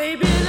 baby.